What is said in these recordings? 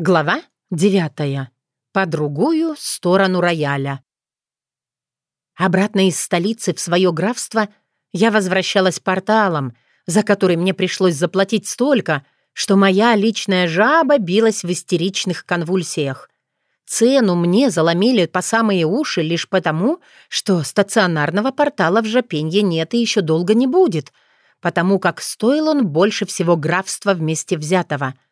Глава девятая. По другую сторону рояля. Обратно из столицы в свое графство я возвращалась порталом, за который мне пришлось заплатить столько, что моя личная жаба билась в истеричных конвульсиях. Цену мне заломили по самые уши лишь потому, что стационарного портала в Жапенье нет и еще долго не будет, потому как стоил он больше всего графства вместе взятого —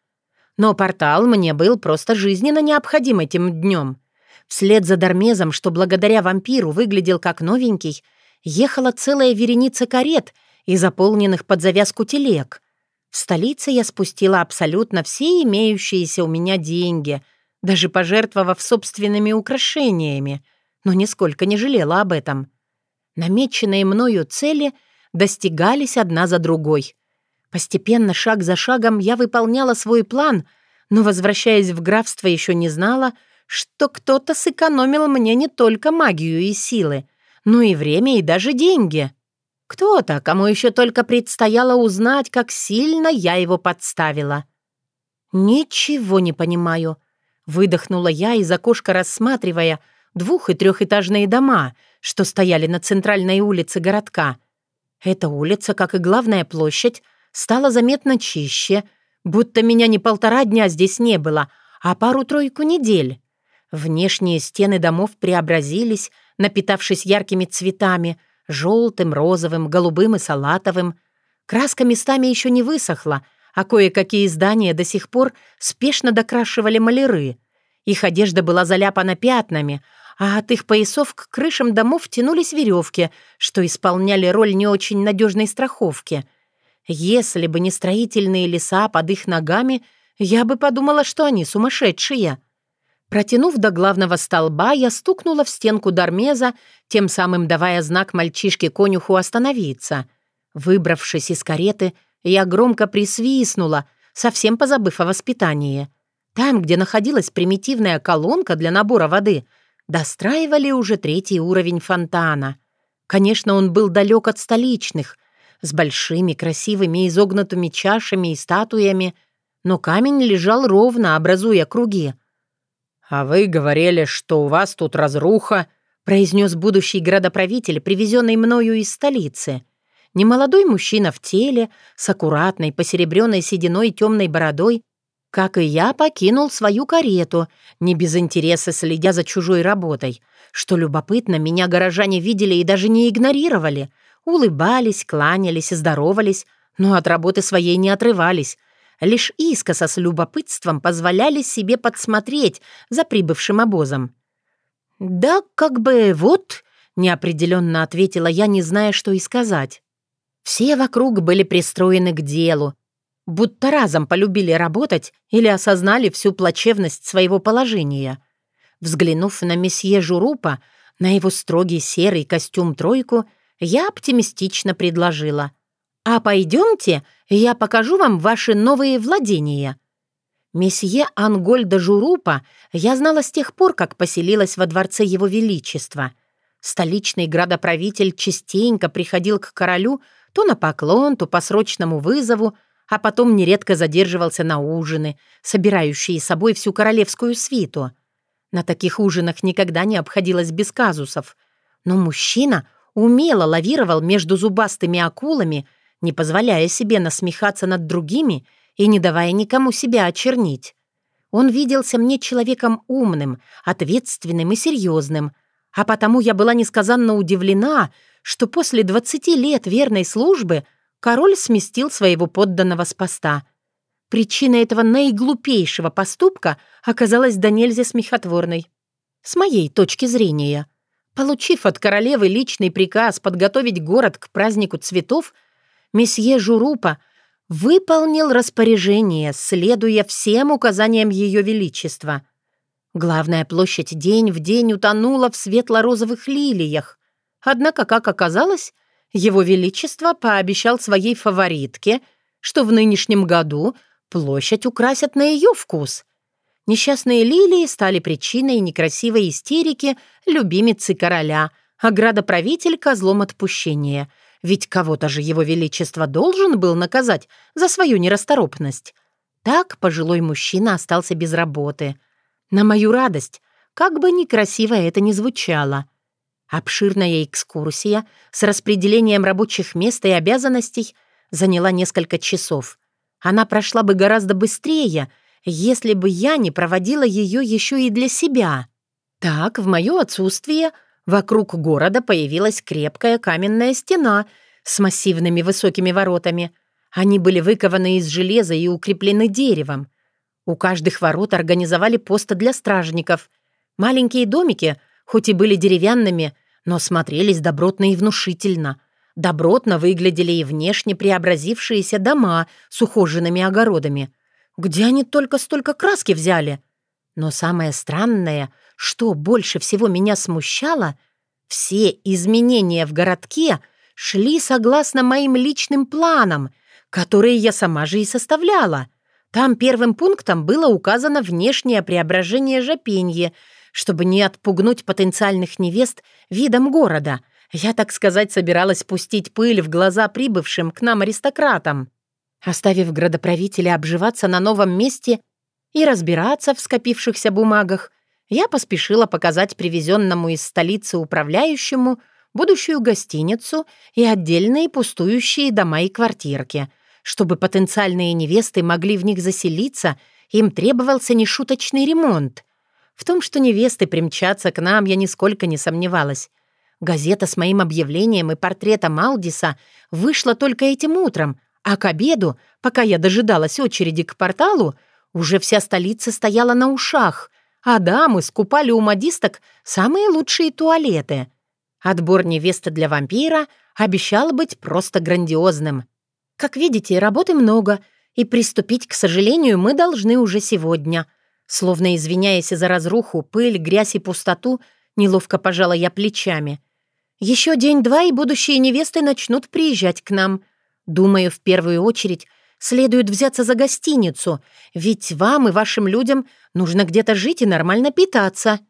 но портал мне был просто жизненно необходим этим днем. Вслед за Дармезом, что благодаря вампиру выглядел как новенький, ехала целая вереница карет и заполненных под завязку телег. В столице я спустила абсолютно все имеющиеся у меня деньги, даже пожертвовав собственными украшениями, но нисколько не жалела об этом. Намеченные мною цели достигались одна за другой — Постепенно, шаг за шагом, я выполняла свой план, но, возвращаясь в графство, еще не знала, что кто-то сэкономил мне не только магию и силы, но и время и даже деньги. Кто-то, кому еще только предстояло узнать, как сильно я его подставила. «Ничего не понимаю», — выдохнула я из окошка, рассматривая двух- и трехэтажные дома, что стояли на центральной улице городка. Эта улица, как и главная площадь, стало заметно чище, будто меня не полтора дня здесь не было, а пару-тройку недель. Внешние стены домов преобразились, напитавшись яркими цветами, желтым, розовым, голубым и салатовым. Краска местами еще не высохла, а кое-какие здания до сих пор спешно докрашивали маляры. Их одежда была заляпана пятнами, а от их поясов к крышам домов тянулись веревки, что исполняли роль не очень надежной страховки — если бы не строительные леса под их ногами, я бы подумала, что они сумасшедшие. Протянув до главного столба, я стукнула в стенку Дармеза, тем самым давая знак мальчишке-конюху остановиться. Выбравшись из кареты, я громко присвистнула, совсем позабыв о воспитании. Там, где находилась примитивная колонка для набора воды, достраивали уже третий уровень фонтана. Конечно, он был далек от столичных — с большими красивыми изогнутыми чашами и статуями, но камень лежал ровно, образуя круги. «А вы говорили, что у вас тут разруха», произнес будущий градоправитель, привезенный мною из столицы. Немолодой мужчина в теле, с аккуратной, посеребренной сединой темной бородой, как и я, покинул свою карету, не без интереса следя за чужой работой. Что любопытно, меня горожане видели и даже не игнорировали — Улыбались, кланялись, здоровались, но от работы своей не отрывались. Лишь искоса с любопытством позволяли себе подсмотреть за прибывшим обозом. «Да, как бы вот», — неопределенно ответила я, не зная, что и сказать. Все вокруг были пристроены к делу, будто разом полюбили работать или осознали всю плачевность своего положения. Взглянув на месье Журупа, на его строгий серый костюм-тройку — я оптимистично предложила. «А пойдемте, я покажу вам ваши новые владения». Месье Ангольда Журупа я знала с тех пор, как поселилась во дворце Его Величества. Столичный градоправитель частенько приходил к королю то на поклон, то по срочному вызову, а потом нередко задерживался на ужины, собирающие собой всю королевскую свиту. На таких ужинах никогда не обходилось без казусов. Но мужчина умело лавировал между зубастыми акулами, не позволяя себе насмехаться над другими и не давая никому себя очернить. Он виделся мне человеком умным, ответственным и серьезным, а потому я была несказанно удивлена, что после 20 лет верной службы король сместил своего подданного с поста. Причина этого наиглупейшего поступка оказалась до нельзя смехотворной. С моей точки зрения — Получив от королевы личный приказ подготовить город к празднику цветов, месье Журупа выполнил распоряжение, следуя всем указаниям Ее Величества. Главная площадь день в день утонула в светло-розовых лилиях. Однако, как оказалось, Его Величество пообещал своей фаворитке, что в нынешнем году площадь украсят на ее вкус — Несчастные лилии стали причиной некрасивой истерики любимицы короля, а градоправитель — козлом отпущения. Ведь кого-то же его величество должен был наказать за свою нерасторопность. Так пожилой мужчина остался без работы. На мою радость, как бы некрасиво это ни звучало. Обширная экскурсия с распределением рабочих мест и обязанностей заняла несколько часов. Она прошла бы гораздо быстрее, если бы я не проводила ее еще и для себя. Так, в мое отсутствие, вокруг города появилась крепкая каменная стена с массивными высокими воротами. Они были выкованы из железа и укреплены деревом. У каждых ворот организовали пост для стражников. Маленькие домики, хоть и были деревянными, но смотрелись добротно и внушительно. Добротно выглядели и внешне преобразившиеся дома с ухоженными огородами. Где они только столько краски взяли? Но самое странное, что больше всего меня смущало, все изменения в городке шли согласно моим личным планам, которые я сама же и составляла. Там первым пунктом было указано внешнее преображение Жапенье, чтобы не отпугнуть потенциальных невест видом города — я, так сказать, собиралась пустить пыль в глаза прибывшим к нам аристократам. Оставив градоправителя обживаться на новом месте и разбираться в скопившихся бумагах, я поспешила показать привезенному из столицы управляющему будущую гостиницу и отдельные пустующие дома и квартирки. Чтобы потенциальные невесты могли в них заселиться, им требовался нешуточный ремонт. В том, что невесты примчатся к нам, я нисколько не сомневалась. Газета с моим объявлением и портретом Алдиса вышла только этим утром, а к обеду, пока я дожидалась очереди к порталу, уже вся столица стояла на ушах, а дамы скупали у модисток самые лучшие туалеты. Отбор невесты для вампира обещал быть просто грандиозным. Как видите, работы много, и приступить, к сожалению, мы должны уже сегодня. Словно извиняясь за разруху, пыль, грязь и пустоту, неловко пожала я плечами. Еще день-два, и будущие невесты начнут приезжать к нам. Думаю, в первую очередь следует взяться за гостиницу, ведь вам и вашим людям нужно где-то жить и нормально питаться».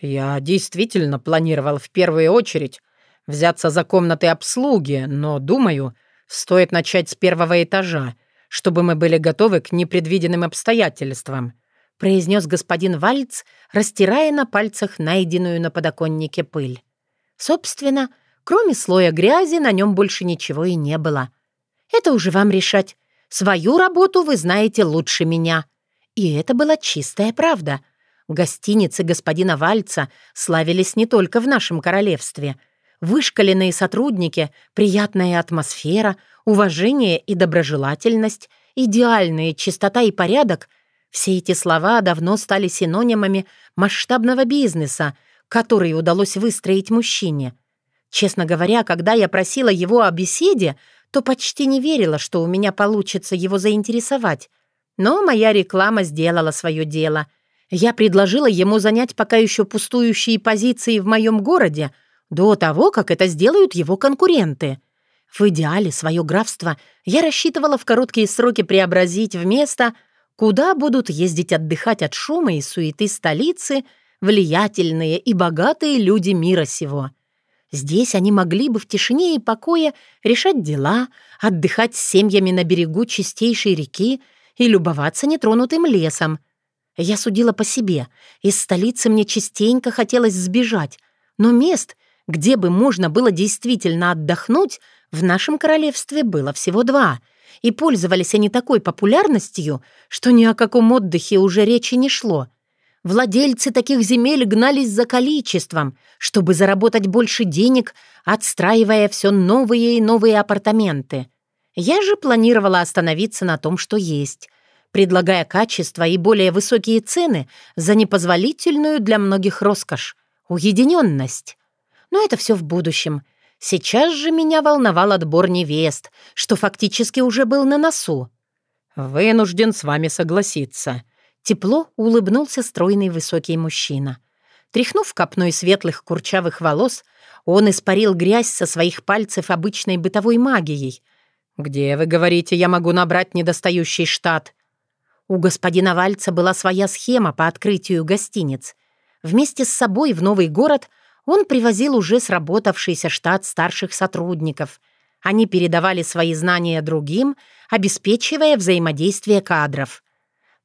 «Я действительно планировал в первую очередь взяться за комнаты обслуги, но, думаю, стоит начать с первого этажа, чтобы мы были готовы к непредвиденным обстоятельствам», произнес господин Вальц, растирая на пальцах найденную на подоконнике пыль. Собственно, кроме слоя грязи на нем больше ничего и не было. Это уже вам решать. Свою работу вы знаете лучше меня. И это была чистая правда. Гостиницы господина Вальца славились не только в нашем королевстве. Вышкаленные сотрудники, приятная атмосфера, уважение и доброжелательность, идеальная чистота и порядок — все эти слова давно стали синонимами масштабного бизнеса, который удалось выстроить мужчине. Честно говоря, когда я просила его о беседе, то почти не верила, что у меня получится его заинтересовать. Но моя реклама сделала свое дело. Я предложила ему занять пока еще пустующие позиции в моем городе до того, как это сделают его конкуренты. В идеале свое графство я рассчитывала в короткие сроки преобразить в место, куда будут ездить отдыхать от шума и суеты столицы — влиятельные и богатые люди мира сего. Здесь они могли бы в тишине и покое решать дела, отдыхать с семьями на берегу чистейшей реки и любоваться нетронутым лесом. Я судила по себе. Из столицы мне частенько хотелось сбежать, но мест, где бы можно было действительно отдохнуть, в нашем королевстве было всего два, и пользовались они такой популярностью, что ни о каком отдыхе уже речи не шло. Владельцы таких земель гнались за количеством, чтобы заработать больше денег, отстраивая все новые и новые апартаменты. Я же планировала остановиться на том, что есть, предлагая качество и более высокие цены за непозволительную для многих роскошь — уединенность. Но это все в будущем. Сейчас же меня волновал отбор невест, что фактически уже был на носу. «Вынужден с вами согласиться», Тепло улыбнулся стройный высокий мужчина. Тряхнув копной светлых курчавых волос, он испарил грязь со своих пальцев обычной бытовой магией. «Где, вы говорите, я могу набрать недостающий штат?» У господина Вальца была своя схема по открытию гостиниц. Вместе с собой в новый город он привозил уже сработавшийся штат старших сотрудников. Они передавали свои знания другим, обеспечивая взаимодействие кадров —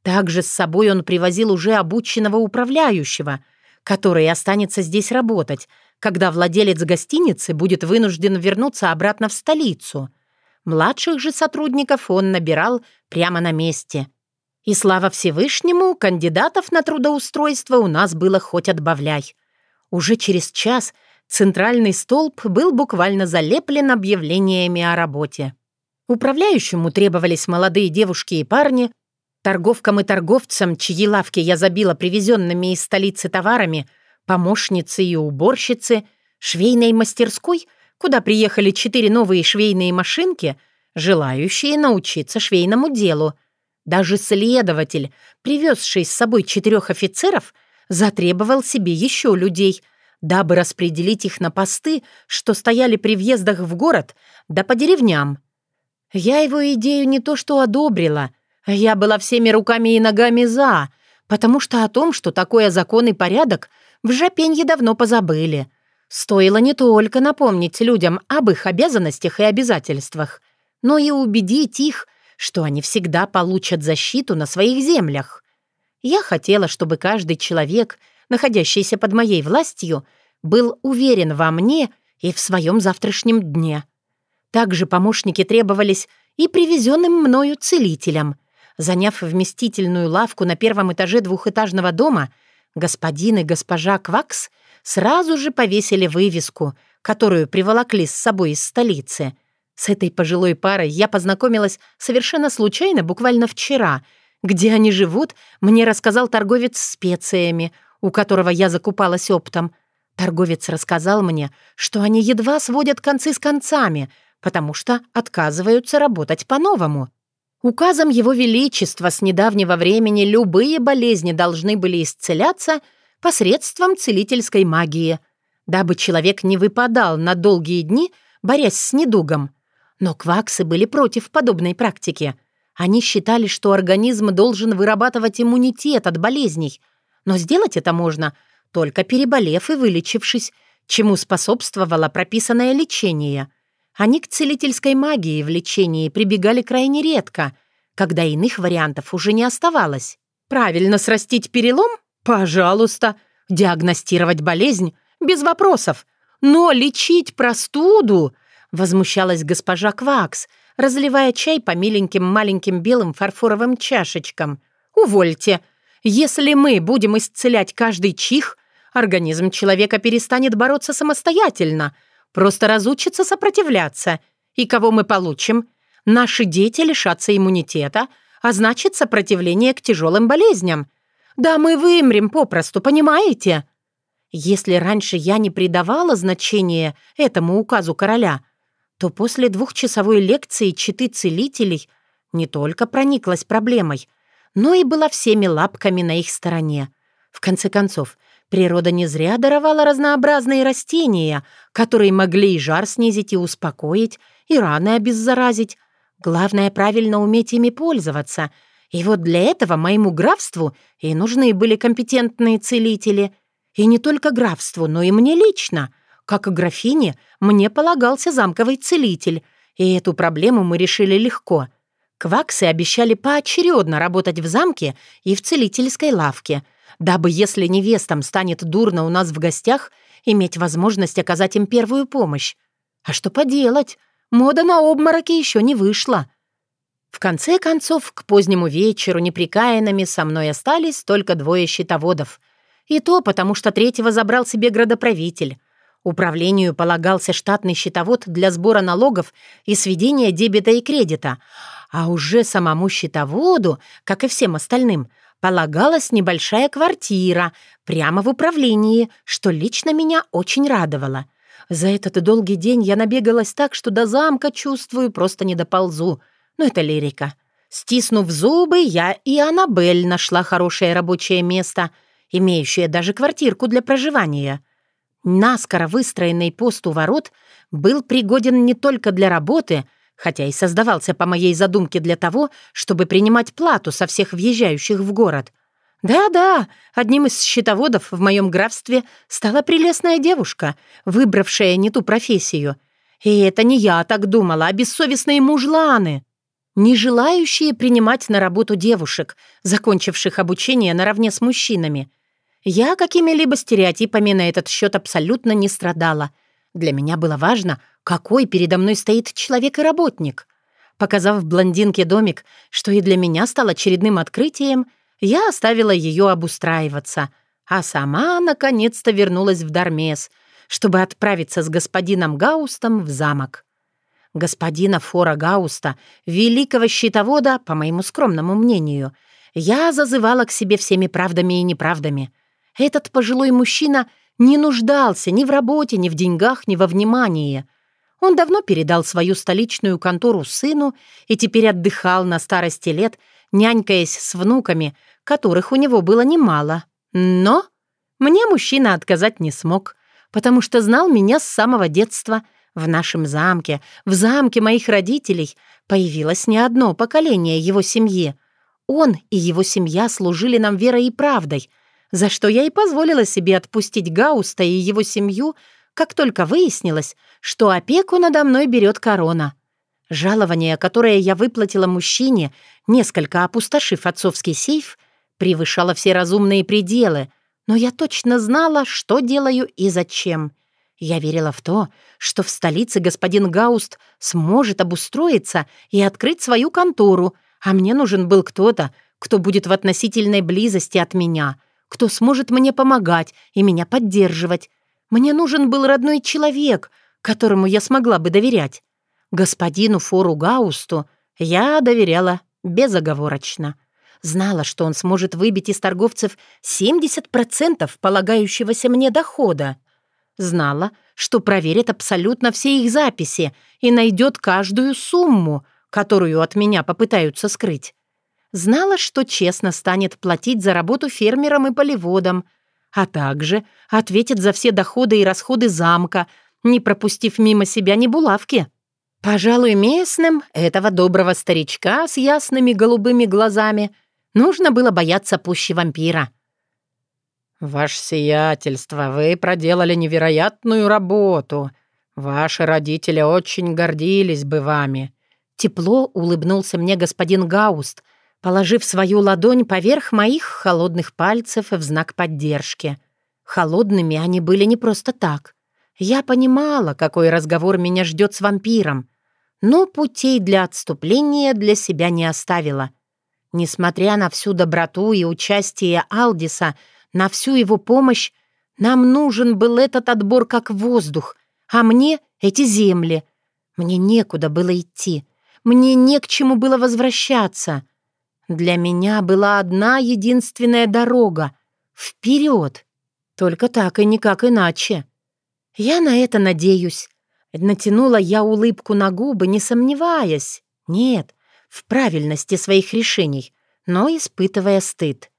Также с собой он привозил уже обученного управляющего, который останется здесь работать, когда владелец гостиницы будет вынужден вернуться обратно в столицу. Младших же сотрудников он набирал прямо на месте. И слава Всевышнему, кандидатов на трудоустройство у нас было хоть отбавляй. Уже через час центральный столб был буквально залеплен объявлениями о работе. Управляющему требовались молодые девушки и парни, торговкам и торговцам, чьи лавки я забила привезенными из столицы товарами, помощницы и уборщицы, швейной мастерской, куда приехали четыре новые швейные машинки, желающие научиться швейному делу. Даже следователь, привезший с собой четырех офицеров, затребовал себе еще людей, дабы распределить их на посты, что стояли при въездах в город, да по деревням. Я его идею не то что одобрила, я была всеми руками и ногами «за», потому что о том, что такое закон и порядок, в Жапенье давно позабыли. Стоило не только напомнить людям об их обязанностях и обязательствах, но и убедить их, что они всегда получат защиту на своих землях. Я хотела, чтобы каждый человек, находящийся под моей властью, был уверен во мне и в своем завтрашнем дне. Также помощники требовались и привезенным мною целителям. Заняв вместительную лавку на первом этаже двухэтажного дома, господин и госпожа Квакс сразу же повесили вывеску, которую приволокли с собой из столицы. С этой пожилой парой я познакомилась совершенно случайно буквально вчера. Где они живут, мне рассказал торговец специями, у которого я закупалась оптом. Торговец рассказал мне, что они едва сводят концы с концами — потому что отказываются работать по-новому. Указом Его Величества с недавнего времени любые болезни должны были исцеляться посредством целительской магии, дабы человек не выпадал на долгие дни, борясь с недугом. Но кваксы были против подобной практики. Они считали, что организм должен вырабатывать иммунитет от болезней, но сделать это можно, только переболев и вылечившись, чему способствовало прописанное лечение — они к целительской магии в лечении прибегали крайне редко, когда иных вариантов уже не оставалось. Правильно срастить перелом? Пожалуйста. Диагностировать болезнь? Без вопросов. Но лечить простуду? Возмущалась госпожа Квакс, разливая чай по миленьким маленьким белым фарфоровым чашечкам. «Увольте. Если мы будем исцелять каждый чих, организм человека перестанет бороться самостоятельно — Просто разучится сопротивляться. И кого мы получим? Наши дети лишатся иммунитета, а значит, сопротивление к тяжелым болезням. Да мы вымрем попросту, понимаете? Если раньше я не придавала значения этому указу короля, то после двухчасовой лекции читы целителей не только прониклась проблемой, но и была всеми лапками на их стороне. В конце концов, Природа не зря даровала разнообразные растения, которые могли и жар снизить, и успокоить, и раны обеззаразить. Главное, правильно уметь ими пользоваться. И вот для этого моему графству и нужны были компетентные целители. И не только графству, но и мне лично. Как и графине, мне полагался замковый целитель, и эту проблему мы решили легко. Кваксы обещали поочередно работать в замке и в целительской лавке — дабы, если невестам станет дурно у нас в гостях, иметь возможность оказать им первую помощь. А что поделать? Мода на обмороки еще не вышла. В конце концов, к позднему вечеру неприкаянными со мной остались только двое щитоводов. И то потому, что третьего забрал себе градоправитель. Управлению полагался штатный счетовод для сбора налогов и сведения дебета и кредита, а уже самому счетоводу, как и всем остальным, полагалась небольшая квартира прямо в управлении, что лично меня очень радовало. За этот долгий день я набегалась так, что до замка, чувствую, просто не доползу. Но это лирика. Стиснув зубы, я и Аннабель нашла хорошее рабочее место, имеющее даже квартирку для проживания. Наскоро выстроенный пост у ворот был пригоден не только для работы — хотя и создавался по моей задумке для того, чтобы принимать плату со всех въезжающих в город. Да-да, одним из счетоводов в моем графстве стала прелестная девушка, выбравшая не ту профессию. И это не я так думала, а бессовестные мужланы. не желающие принимать на работу девушек, закончивших обучение наравне с мужчинами. Я какими-либо стереотипами на этот счет абсолютно не страдала. Для меня было важно, какой передо мной стоит человек и работник. Показав блондинке домик, что и для меня стало очередным открытием, я оставила ее обустраиваться, а сама наконец-то вернулась в Дармес, чтобы отправиться с господином Гаустом в замок. Господина Фора Гауста, великого щитовода, по моему скромному мнению, я зазывала к себе всеми правдами и неправдами. Этот пожилой мужчина не нуждался ни в работе, ни в деньгах, ни во внимании — он давно передал свою столичную контору сыну и теперь отдыхал на старости лет, нянькаясь с внуками, которых у него было немало. Но мне мужчина отказать не смог, потому что знал меня с самого детства. В нашем замке, в замке моих родителей, появилось не одно поколение его семьи. Он и его семья служили нам верой и правдой, за что я и позволила себе отпустить Гауста и его семью — как только выяснилось, что опеку надо мной берет корона. Жалование, которое я выплатила мужчине, несколько опустошив отцовский сейф, превышало все разумные пределы, но я точно знала, что делаю и зачем. Я верила в то, что в столице господин Гауст сможет обустроиться и открыть свою контору, а мне нужен был кто-то, кто будет в относительной близости от меня, кто сможет мне помогать и меня поддерживать, мне нужен был родной человек, которому я смогла бы доверять. Господину Фору Гаусту я доверяла безоговорочно. Знала, что он сможет выбить из торговцев 70% полагающегося мне дохода. Знала, что проверит абсолютно все их записи и найдет каждую сумму, которую от меня попытаются скрыть. Знала, что честно станет платить за работу фермерам и полеводам — а также ответит за все доходы и расходы замка, не пропустив мимо себя ни булавки. Пожалуй, местным этого доброго старичка с ясными голубыми глазами нужно было бояться пуще вампира. «Ваше сиятельство, вы проделали невероятную работу. Ваши родители очень гордились бы вами». Тепло улыбнулся мне господин Гауст, положив свою ладонь поверх моих холодных пальцев в знак поддержки. Холодными они были не просто так. Я понимала, какой разговор меня ждет с вампиром, но путей для отступления для себя не оставила. Несмотря на всю доброту и участие Алдиса, на всю его помощь, нам нужен был этот отбор как воздух, а мне — эти земли. Мне некуда было идти, мне не к чему было возвращаться. Для меня была одна единственная дорога — вперед. Только так и никак иначе. Я на это надеюсь. Натянула я улыбку на губы, не сомневаясь. Нет, в правильности своих решений, но испытывая стыд.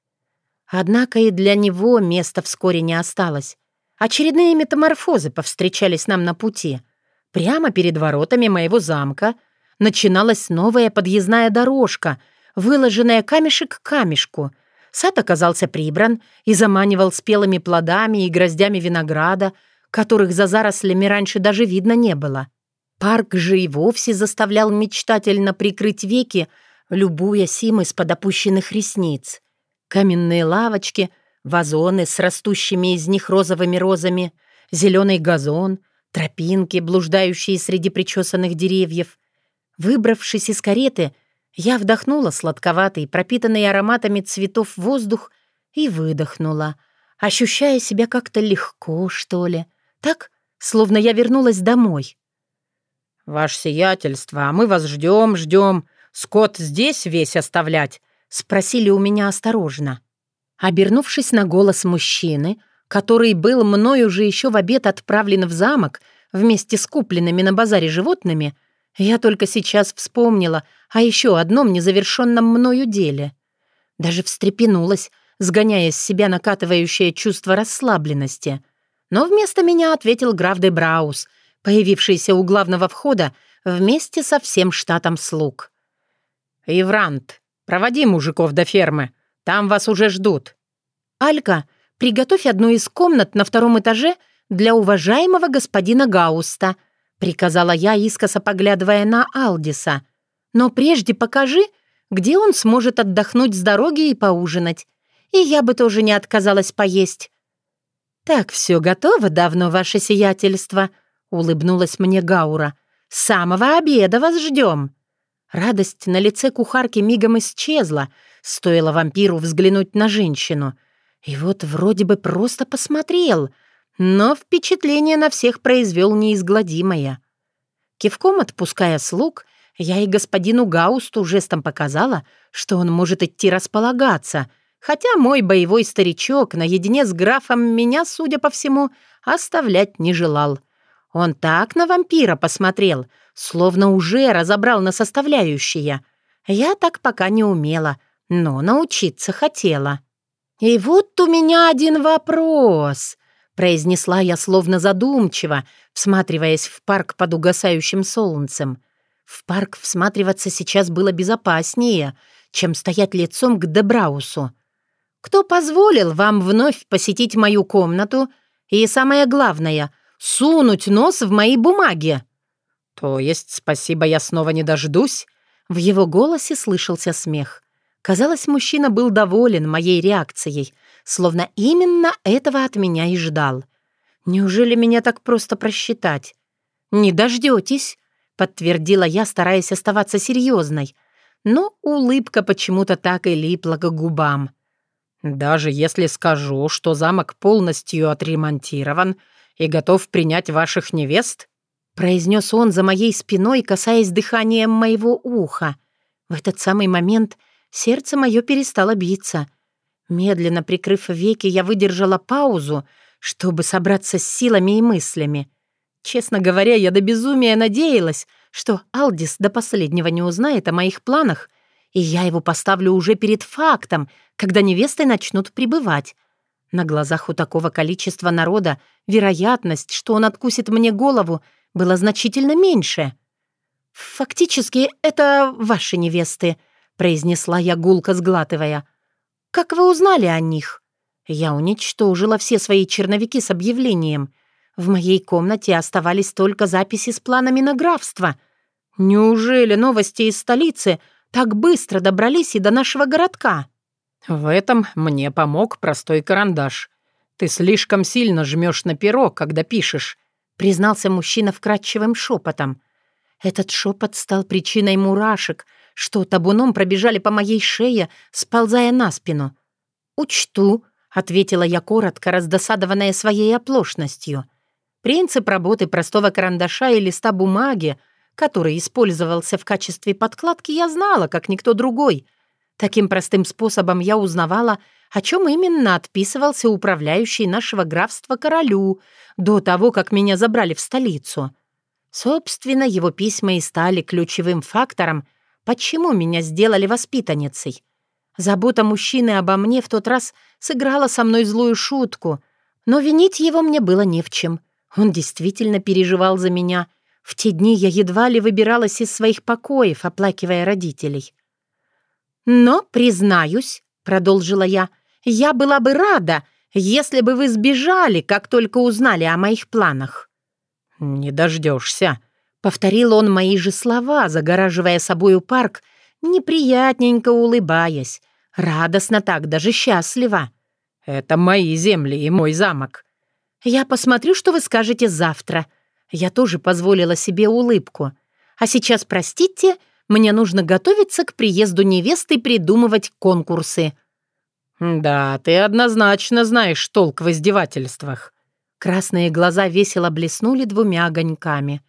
Однако и для него места вскоре не осталось. Очередные метаморфозы повстречались нам на пути. Прямо перед воротами моего замка начиналась новая подъездная дорожка — выложенная камешек к камешку. Сад оказался прибран и заманивал спелыми плодами и гроздями винограда, которых за зарослями раньше даже видно не было. Парк же и вовсе заставлял мечтательно прикрыть веки, любуясь им из-под опущенных ресниц. Каменные лавочки, вазоны с растущими из них розовыми розами, зеленый газон, тропинки, блуждающие среди причесанных деревьев. Выбравшись из кареты, я вдохнула сладковатый, пропитанный ароматами цветов воздух и выдохнула, ощущая себя как-то легко, что ли. Так, словно я вернулась домой. «Ваше сиятельство, а мы вас ждем, ждем. Скот здесь весь оставлять?» — спросили у меня осторожно. Обернувшись на голос мужчины, который был мною уже еще в обед отправлен в замок вместе с купленными на базаре животными, я только сейчас вспомнила о еще одном незавершенном мною деле. Даже встрепенулась, сгоняя с себя накатывающее чувство расслабленности. Но вместо меня ответил граф де Браус, появившийся у главного входа вместе со всем штатом слуг. «Иврант, проводи мужиков до фермы, там вас уже ждут». «Алька, приготовь одну из комнат на втором этаже для уважаемого господина Гауста», приказала я, искоса поглядывая на Алдиса. Но прежде покажи, где он сможет отдохнуть с дороги и поужинать. И я бы тоже не отказалась поесть». «Так все готово давно, ваше сиятельство», — улыбнулась мне Гаура. «С самого обеда вас ждем». Радость на лице кухарки мигом исчезла, стоило вампиру взглянуть на женщину. И вот вроде бы просто посмотрел, но впечатление на всех произвел неизгладимое. Кивком отпуская слуг, я и господину Гаусту жестом показала, что он может идти располагаться, хотя мой боевой старичок наедине с графом меня, судя по всему, оставлять не желал. Он так на вампира посмотрел, словно уже разобрал на составляющие. Я так пока не умела, но научиться хотела. «И вот у меня один вопрос», — произнесла я словно задумчиво, всматриваясь в парк под угасающим солнцем. В парк всматриваться сейчас было безопаснее, чем стоять лицом к Дебраусу. «Кто позволил вам вновь посетить мою комнату и, самое главное, сунуть нос в мои бумаги?» «То есть, спасибо, я снова не дождусь?» В его голосе слышался смех. Казалось, мужчина был доволен моей реакцией, словно именно этого от меня и ждал. Неужели меня так просто просчитать? «Не дождетесь», — подтвердила я, стараясь оставаться серьезной. Но улыбка почему-то так и липла к губам. «Даже если скажу, что замок полностью отремонтирован и готов принять ваших невест?» произнес он за моей спиной, касаясь дыханием моего уха. В этот самый момент сердце мое перестало биться. Медленно прикрыв веки, я выдержала паузу, чтобы собраться с силами и мыслями. Честно говоря, я до безумия надеялась, что Алдис до последнего не узнает о моих планах, и я его поставлю уже перед фактом, когда невесты начнут прибывать. На глазах у такого количества народа вероятность, что он откусит мне голову, было значительно меньше. «Фактически, это ваши невесты», — произнесла я гулко, сглатывая. «Как вы узнали о них?» Я уничтожила все свои черновики с объявлением. В моей комнате оставались только записи с планами на графство. Неужели новости из столицы так быстро добрались и до нашего городка? В этом мне помог простой карандаш. Ты слишком сильно жмешь на перо, когда пишешь признался мужчина вкрадчивым шепотом. Этот шепот стал причиной мурашек, что табуном пробежали по моей шее, сползая на спину. «Учту», — ответила я коротко, раздосадованная своей оплошностью. Принцип работы простого карандаша и листа бумаги, который использовался в качестве подкладки, я знала, как никто другой. Таким простым способом я узнавала, о чем именно отписывался управляющий нашего графства королю до того, как меня забрали в столицу. Собственно, его письма и стали ключевым фактором, почему меня сделали воспитанницей. Забота мужчины обо мне в тот раз сыграла со мной злую шутку, но винить его мне было не в чем. Он действительно переживал за меня. В те дни я едва ли выбиралась из своих покоев, оплакивая родителей. «Но, признаюсь», — продолжила я, — я была бы рада, если бы вы сбежали, как только узнали о моих планах». «Не дождешься», — повторил он мои же слова, загораживая собою парк, неприятненько улыбаясь. Радостно так, даже счастливо. «Это мои земли и мой замок». «Я посмотрю, что вы скажете завтра». Я тоже позволила себе улыбку. «А сейчас, простите, мне нужно готовиться к приезду невесты и придумывать конкурсы». «Да, ты однозначно знаешь толк в издевательствах». Красные глаза весело блеснули двумя огоньками.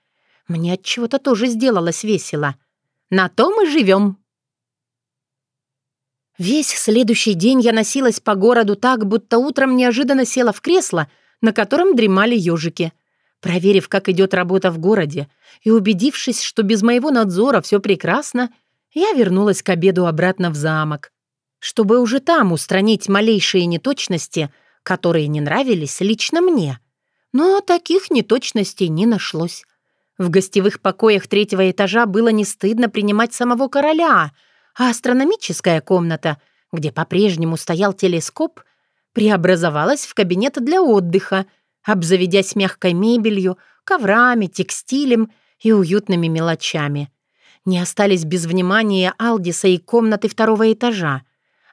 Мне от чего-то тоже сделалось весело. На то мы живем. Весь следующий день я носилась по городу так, будто утром неожиданно села в кресло, на котором дремали ежики. Проверив, как идет работа в городе, и убедившись, что без моего надзора все прекрасно, я вернулась к обеду обратно в замок чтобы уже там устранить малейшие неточности, которые не нравились лично мне. Но таких неточностей не нашлось. В гостевых покоях третьего этажа было не стыдно принимать самого короля, а астрономическая комната, где по-прежнему стоял телескоп, преобразовалась в кабинет для отдыха, обзаведясь мягкой мебелью, коврами, текстилем и уютными мелочами. не остались без внимания Алдиса и комнаты второго этажа.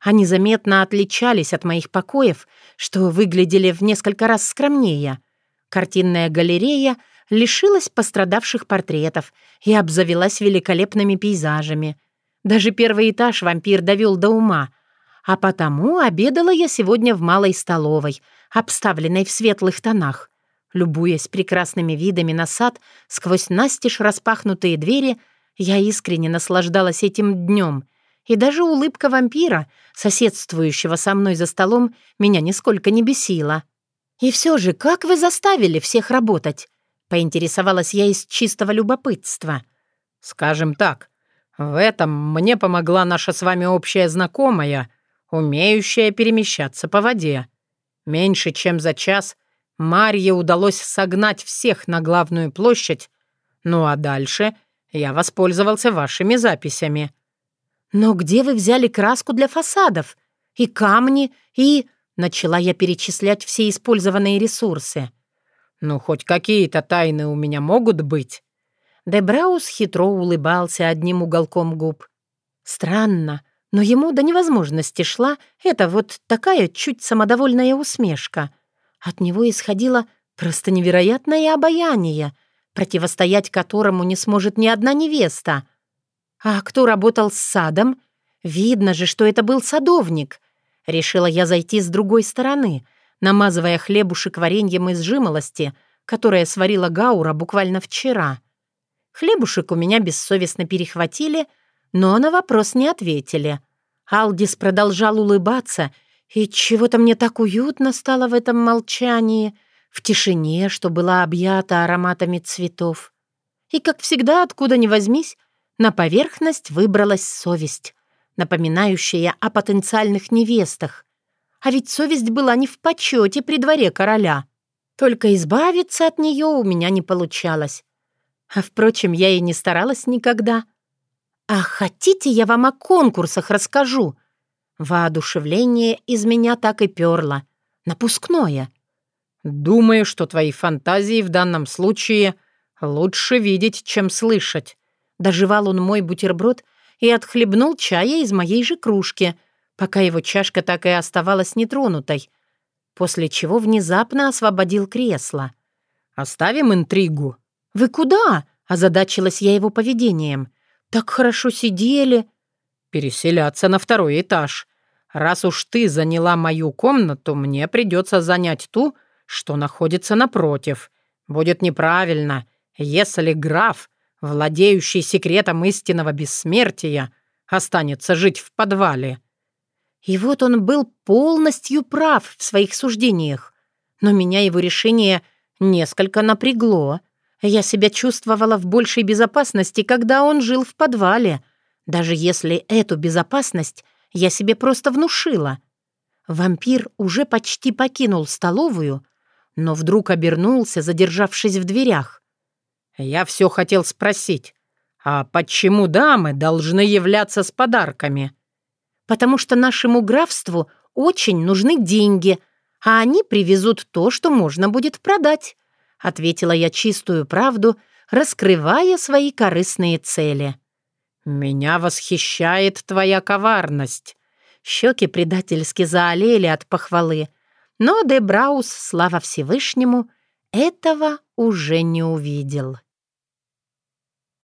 Они заметно отличались от моих покоев, что выглядели в несколько раз скромнее. Картинная галерея лишилась пострадавших портретов и обзавелась великолепными пейзажами. Даже первый этаж вампир довел до ума, а потому обедала я сегодня в малой столовой, обставленной в светлых тонах. Любуясь прекрасными видами на сад, сквозь настежь распахнутые двери, я искренне наслаждалась этим днем — и даже улыбка вампира, соседствующего со мной за столом, меня нисколько не бесила. «И все же, как вы заставили всех работать?» — поинтересовалась я из чистого любопытства. «Скажем так, в этом мне помогла наша с вами общая знакомая, умеющая перемещаться по воде. Меньше чем за час Марье удалось согнать всех на главную площадь, ну а дальше я воспользовался вашими записями». «Но где вы взяли краску для фасадов? И камни, и...» Начала я перечислять все использованные ресурсы. «Ну, хоть какие-то тайны у меня могут быть». Дебраус хитро улыбался одним уголком губ. Странно, но ему до невозможности шла эта вот такая чуть самодовольная усмешка. От него исходило просто невероятное обаяние, противостоять которому не сможет ни одна невеста — а кто работал с садом? Видно же, что это был садовник. Решила я зайти с другой стороны, намазывая хлебушек вареньем из жимолости, которое сварила Гаура буквально вчера. Хлебушек у меня бессовестно перехватили, но на вопрос не ответили. Алдис продолжал улыбаться, и чего-то мне так уютно стало в этом молчании, в тишине, что была объята ароматами цветов. И, как всегда, откуда ни возьмись, на поверхность выбралась совесть, напоминающая о потенциальных невестах. А ведь совесть была не в почете при дворе короля. Только избавиться от нее у меня не получалось. А, впрочем, я и не старалась никогда. «А хотите, я вам о конкурсах расскажу?» Воодушевление из меня так и перло. Напускное. «Думаю, что твои фантазии в данном случае лучше видеть, чем слышать», Доживал он мой бутерброд и отхлебнул чая из моей же кружки, пока его чашка так и оставалась нетронутой, после чего внезапно освободил кресло. «Оставим интригу». «Вы куда?» — озадачилась я его поведением. «Так хорошо сидели». «Переселяться на второй этаж. Раз уж ты заняла мою комнату, мне придется занять ту, что находится напротив. Будет неправильно, если граф владеющий секретом истинного бессмертия, останется жить в подвале. И вот он был полностью прав в своих суждениях. Но меня его решение несколько напрягло. Я себя чувствовала в большей безопасности, когда он жил в подвале, даже если эту безопасность я себе просто внушила. Вампир уже почти покинул столовую, но вдруг обернулся, задержавшись в дверях. «Я все хотел спросить, а почему дамы должны являться с подарками?» «Потому что нашему графству очень нужны деньги, а они привезут то, что можно будет продать», — ответила я чистую правду, раскрывая свои корыстные цели. «Меня восхищает твоя коварность». Щеки предательски заолели от похвалы, но Дебраус, слава Всевышнему, этого уже не увидел.